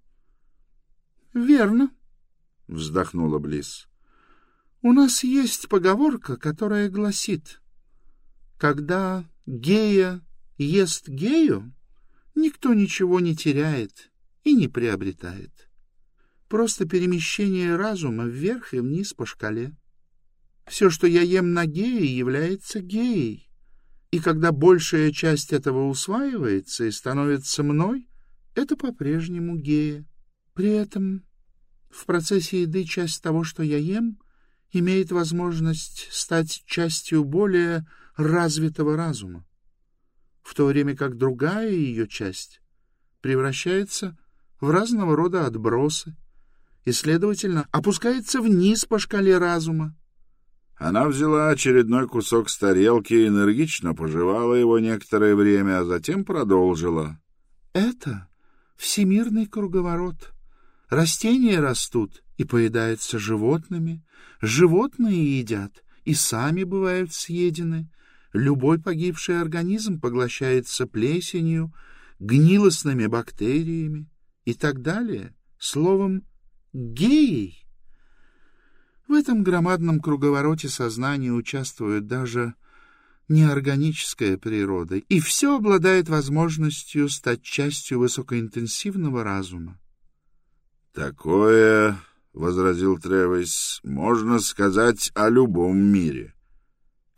— Верно, — вздохнула Близ. — У нас есть поговорка, которая гласит, когда гея ест гею, никто ничего не теряет и не приобретает. Просто перемещение разума вверх и вниз по шкале. Все, что я ем на гее, является геей. И когда большая часть этого усваивается и становится мной, это по-прежнему гея. При этом в процессе еды часть того, что я ем, имеет возможность стать частью более развитого разума, в то время как другая ее часть превращается в разного рода отбросы и, следовательно, опускается вниз по шкале разума. Она взяла очередной кусок с тарелки и энергично пожевала его некоторое время, а затем продолжила. — Это всемирный круговорот. Растения растут и поедаются животными, животные едят и сами бывают съедены. Любой погибший организм поглощается плесенью, гнилостными бактериями и так далее. Словом, геей. В этом громадном круговороте сознания участвует даже неорганическая природа, и все обладает возможностью стать частью высокоинтенсивного разума. «Такое, — возразил Тревис, — можно сказать о любом мире.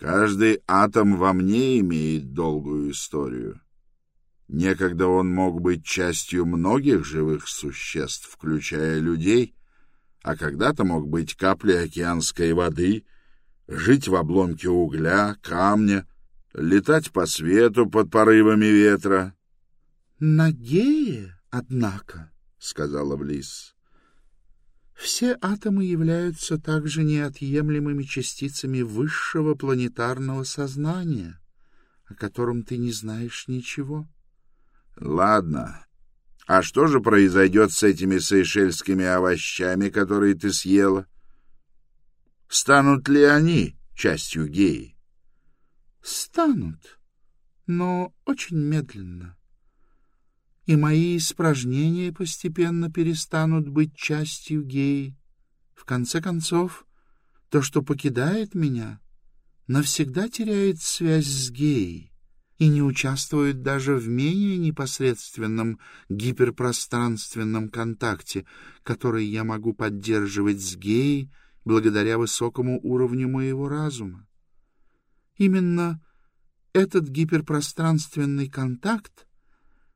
Каждый атом во мне имеет долгую историю. Некогда он мог быть частью многих живых существ, включая людей, а когда-то мог быть каплей океанской воды, жить в обломке угля, камня, летать по свету под порывами ветра. — Нагея, однако, — сказала Близ, — все атомы являются также неотъемлемыми частицами высшего планетарного сознания, о котором ты не знаешь ничего. — Ладно. А что же произойдет с этими сейшельскими овощами, которые ты съела? Станут ли они частью геи? Станут, но очень медленно. И мои испражнения постепенно перестанут быть частью геи. В конце концов, то, что покидает меня, навсегда теряет связь с геей и не участвует даже в менее непосредственном гиперпространственном контакте, который я могу поддерживать с геей благодаря высокому уровню моего разума. Именно этот гиперпространственный контакт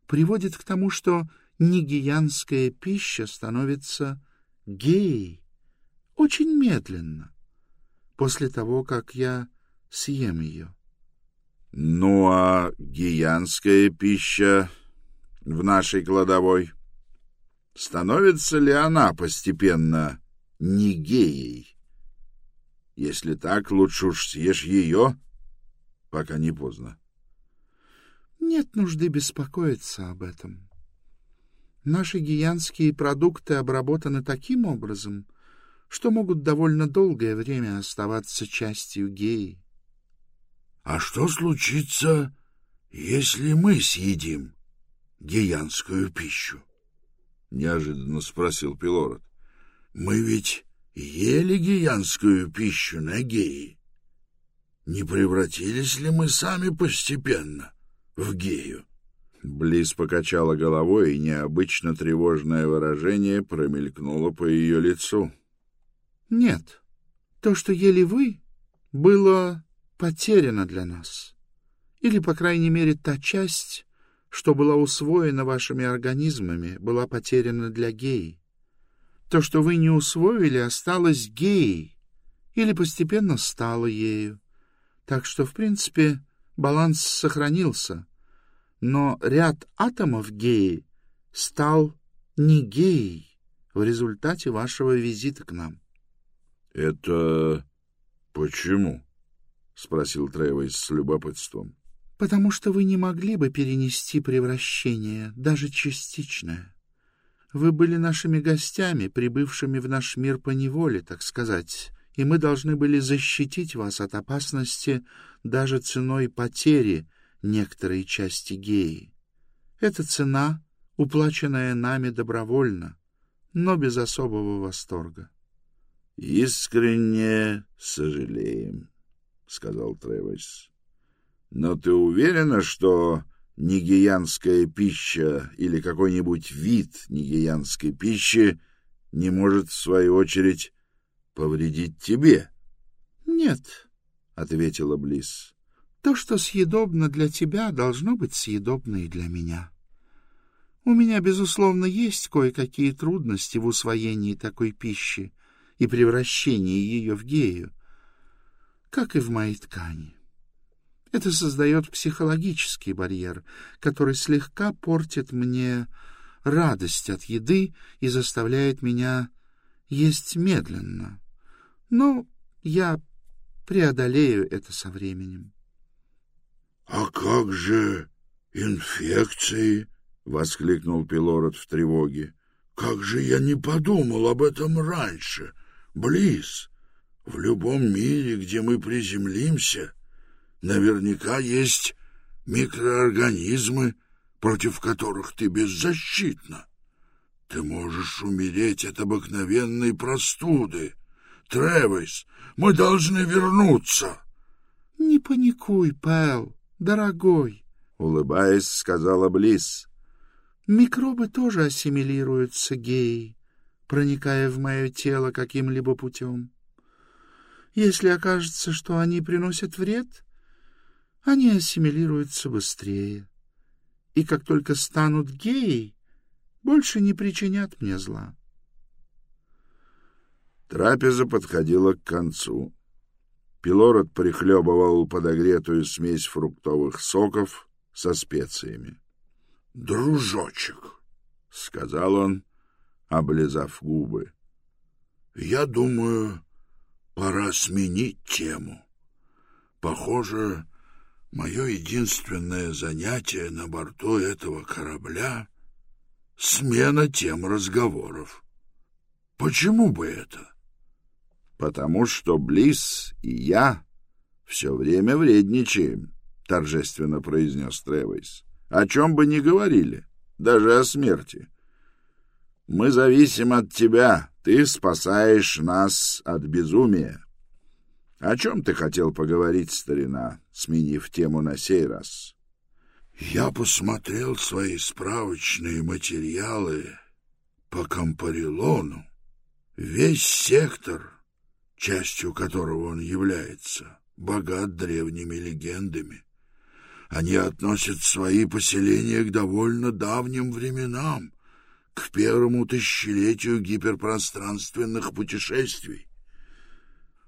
приводит к тому, что нигиянская пища становится геей очень медленно, после того, как я съем ее. Ну, а гиянская пища в нашей кладовой? Становится ли она постепенно не геей? Если так, лучше уж съешь ее, пока не поздно. Нет нужды беспокоиться об этом. Наши гиянские продукты обработаны таким образом, что могут довольно долгое время оставаться частью геи. А что случится, если мы съедим гиянскую пищу? — неожиданно спросил Пилород. — Мы ведь ели гиянскую пищу на геи. Не превратились ли мы сами постепенно в гею? Близ покачала головой, и необычно тревожное выражение промелькнуло по ее лицу. — Нет, то, что ели вы, было потеряна для нас. Или, по крайней мере, та часть, что была усвоена вашими организмами, была потеряна для геи. То, что вы не усвоили, осталось геей или постепенно стало ею. Так что, в принципе, баланс сохранился. Но ряд атомов геи стал не геей в результате вашего визита к нам. — Это почему? — спросил Тревойс с любопытством. — Потому что вы не могли бы перенести превращение, даже частичное. Вы были нашими гостями, прибывшими в наш мир по неволе, так сказать, и мы должны были защитить вас от опасности даже ценой потери некоторой части геи. Это цена, уплаченная нами добровольно, но без особого восторга. — Искренне сожалеем, — сказал Тревис. — Но ты уверена, что нигиянская пища или какой-нибудь вид нигиянской пищи не может, в свою очередь, повредить тебе? — Нет, — ответила Близ. — То, что съедобно для тебя, должно быть съедобно и для меня. У меня, безусловно, есть кое-какие трудности в усвоении такой пищи, и превращении ее в гею, как и в моей ткани. Это создает психологический барьер, который слегка портит мне радость от еды и заставляет меня есть медленно. Но я преодолею это со временем. — А как же инфекции? — воскликнул Пилород в тревоге. — Как же я не подумал об этом раньше, Близ! В любом мире, где мы приземлимся, наверняка есть микроорганизмы, против которых ты беззащитна. Ты можешь умереть от обыкновенной простуды. Тревис, мы должны вернуться. — Не паникуй, Пэл, дорогой, — улыбаясь, сказала Близ. — Микробы тоже ассимилируются геей, проникая в мое тело каким-либо путем. Если окажется, что они приносят вред, они ассимилируются быстрее. И как только станут геей, больше не причинят мне зла. Трапеза подходила к концу. Пилород прихлебывал подогретую смесь фруктовых соков со специями. — Дружочек, — сказал он, облизав губы, — я думаю, Пора сменить тему. Похоже, мое единственное занятие на борту этого корабля — смена тем разговоров. Почему бы это? Потому что Близ и я все время вредничаем, — торжественно произнес Тревейс. О чем бы ни говорили, даже о смерти. Мы зависим от тебя, ты спасаешь нас от безумия. О чем ты хотел поговорить, старина, сменив тему на сей раз? Я посмотрел свои справочные материалы по Кампарилону. Весь сектор, частью которого он является, богат древними легендами. Они относят свои поселения к довольно давним временам, к первому тысячелетию гиперпространственных путешествий.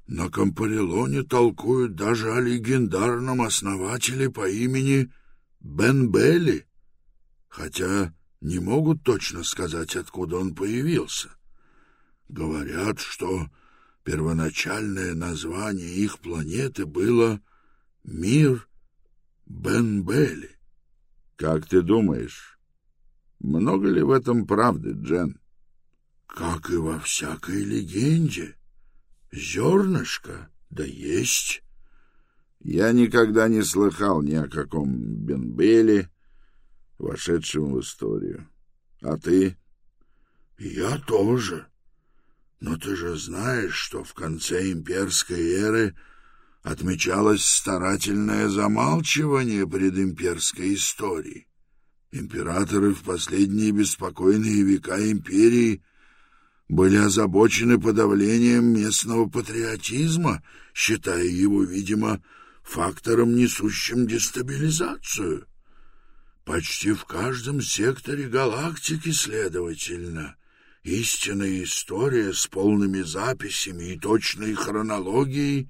На Кампарелоне толкуют даже о легендарном основателе по имени Бен Белли, хотя не могут точно сказать, откуда он появился. Говорят, что первоначальное название их планеты было «Мир Бен Белли». Как ты думаешь, много ли в этом правды, Джен? Как и во всякой легенде. Зернышко, да есть. Я никогда не слыхал ни о каком Бенбеле, вошедшем в историю. А ты? Я тоже. Но ты же знаешь, что в конце имперской эры отмечалось старательное замалчивание предимперской истории. Императоры в последние беспокойные века империи были озабочены подавлением местного патриотизма, считая его, видимо, фактором, несущим дестабилизацию. Почти в каждом секторе галактики, следовательно, истинная история с полными записями и точной хронологией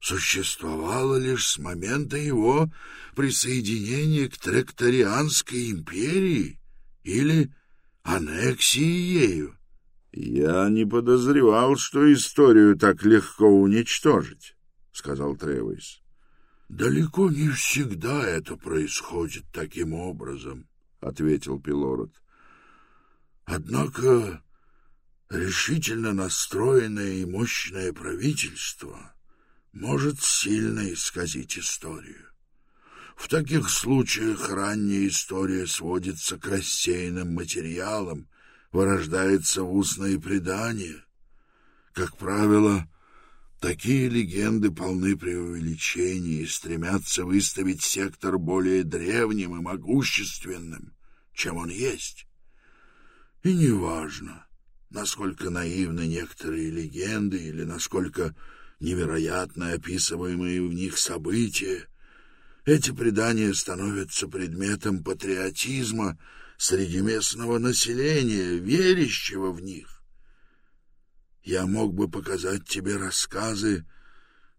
существовало лишь с момента его присоединения к Тректорианской империи или аннексии ею. «Я не подозревал, что историю так легко уничтожить», — сказал Тревис. «Далеко не всегда это происходит таким образом», — ответил Пилород. «Однако решительно настроенное и мощное правительство может сильно исказить историю. В таких случаях ранняя история сводится к рассеянным материалам, вырождается в устные предания. Как правило, такие легенды полны преувеличений и стремятся выставить сектор более древним и могущественным, чем он есть. И неважно, насколько наивны некоторые легенды или насколько невероятно описываемые в них события. Эти предания становятся предметом патриотизма среди местного населения, верящего в них. я мог бы показать тебе рассказы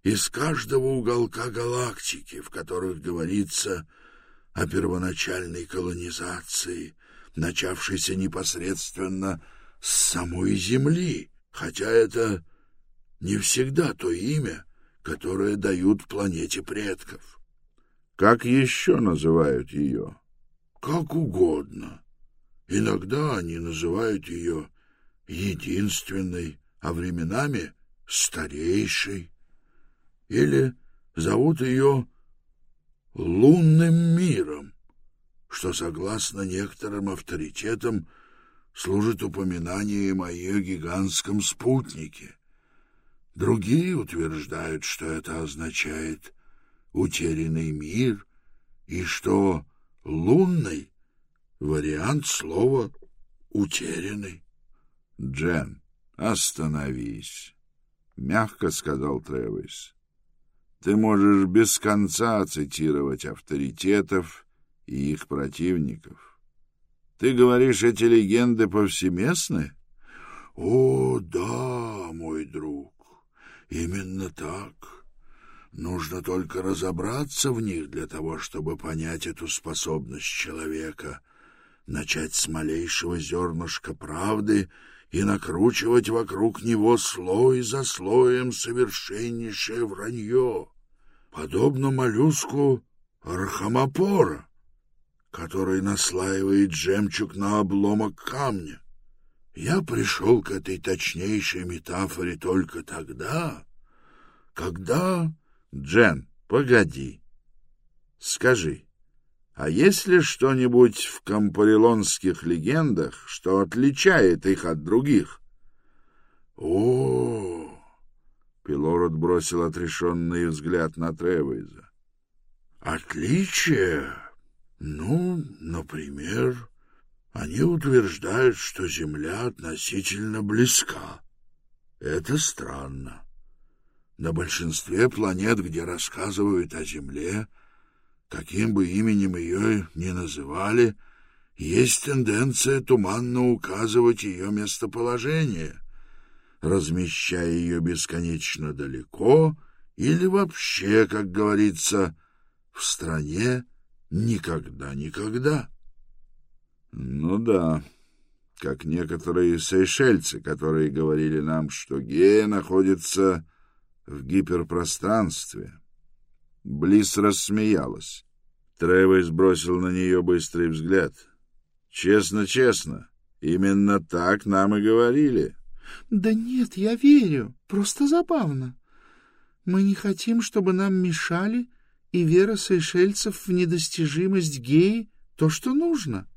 из каждого уголка галактики, в которых говорится о первоначальной колонизации, начавшейся непосредственно с самой Земли, хотя это не всегда то имя, которое дают планете предков. Как еще называют ее? Как угодно. Иногда они называют ее единственной, а временами старейшей. Или зовут ее лунным миром, что, согласно некоторым авторитетам, служит упоминанием о ее гигантском спутнике. Другие утверждают, что это означает «утерянный мир» и что «лунный» — вариант слова «утерянный». «Джен, остановись», — мягко сказал Тревис. «Ты можешь без конца цитировать авторитетов и их противников. Ты говоришь, эти легенды повсеместны?» «О, да, мой друг, именно так. Нужно только разобраться в них для того, чтобы понять эту способность человека, начать с малейшего зернышка правды и накручивать вокруг него слой за слоем совершеннейшее вранье, подобно моллюску архамапора, который наслаивает жемчуг на обломок камня. Я пришел к этой точнейшей метафоре только тогда, когда... Джен, погоди. Скажи, а есть ли что-нибудь в компарилонских легендах, что отличает их от других? О, Пилород бросил отрешенный взгляд на Тревейза. Отличие? Ну, например, они утверждают, что Земля относительно близка. Это странно. На большинстве планет, где рассказывают о Земле, каким бы именем ее ни называли, есть тенденция туманно указывать ее местоположение, размещая ее бесконечно далеко или вообще, как говорится, в стране никогда-никогда. Ну да, как некоторые сейшельцы, которые говорили нам, что Гея находится в гиперпространстве. Близ рассмеялась. Тревес бросил на нее быстрый взгляд. «Честно, честно, именно так нам и говорили». «Да нет, я верю. Просто забавно. Мы не хотим, чтобы нам мешали, и вера сейшельцев в недостижимость геи — то, что нужно.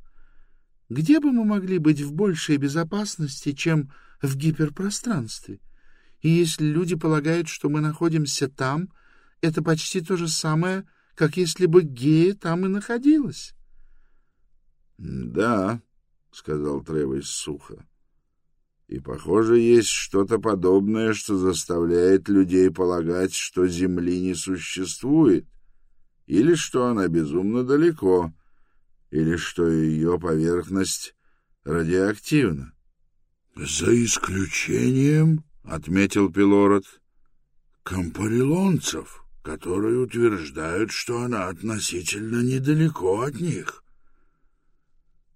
Где бы мы могли быть в большей безопасности, чем в гиперпространстве? И если люди полагают, что мы находимся там, это почти то же самое, как если бы гея там и находилась. — Да, — сказал Тревис сухо. — И, похоже, есть что-то подобное, что заставляет людей полагать, что Земли не существует, или что она безумно далеко, — или что ее поверхность радиоактивна. — За исключением, — отметил Пилород, — компарилонцев, которые утверждают, что она относительно недалеко от них.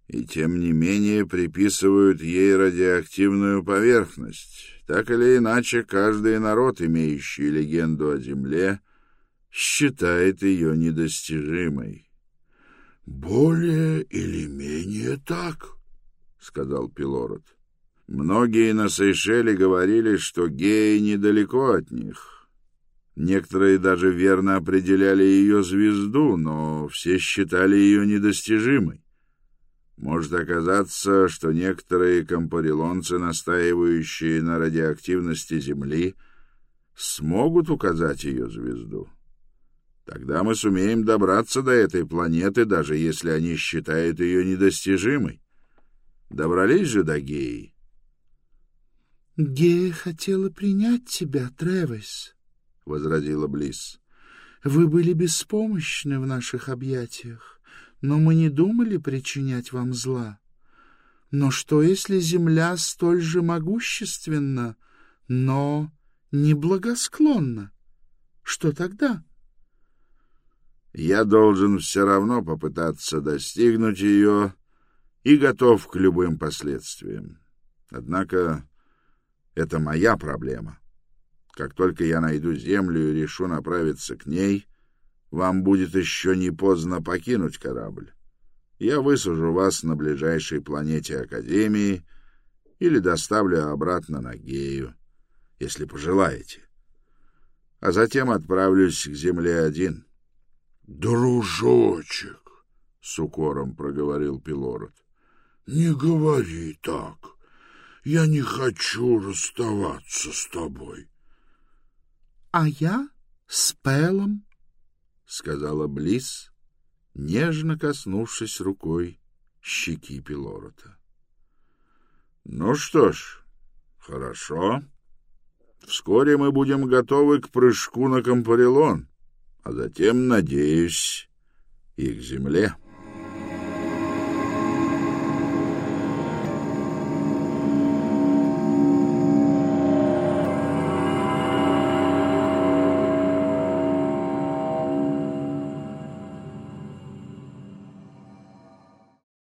И тем не менее приписывают ей радиоактивную поверхность. Так или иначе, каждый народ, имеющий легенду о Земле, считает ее недостижимой. Более или менее так, сказал Пилород. Многие на Сейшеле говорили, что геи недалеко от них. Некоторые даже верно определяли ее звезду, но все считали ее недостижимой. Может оказаться, что некоторые компарилонцы, настаивающие на радиоактивности Земли, смогут указать ее звезду. Тогда мы сумеем добраться до этой планеты, даже если они считают ее недостижимой. Добрались же до Геи. — Гея хотела принять тебя, Тревис, — возразила Близ. — Вы были беспомощны в наших объятиях, но мы не думали причинять вам зла. Но что, если Земля столь же могущественна, но неблагосклонна. Что тогда? Я должен все равно попытаться достигнуть ее и готов к любым последствиям. Однако это моя проблема. Как только я найду землю и решу направиться к ней, вам будет еще не поздно покинуть корабль. Я высажу вас на ближайшей планете Академии или доставлю обратно на Гею, если пожелаете. А затем отправлюсь к Земле один. — Дружочек, — с укором проговорил Пилород, — не говори так. Я не хочу расставаться с тобой. — А я с Пелом, — сказала Близ, нежно коснувшись рукой щеки Пилорота. — Ну что ж, хорошо. Вскоре мы будем готовы к прыжку на Кампарелон, а затем, надеюсь, и к земле. —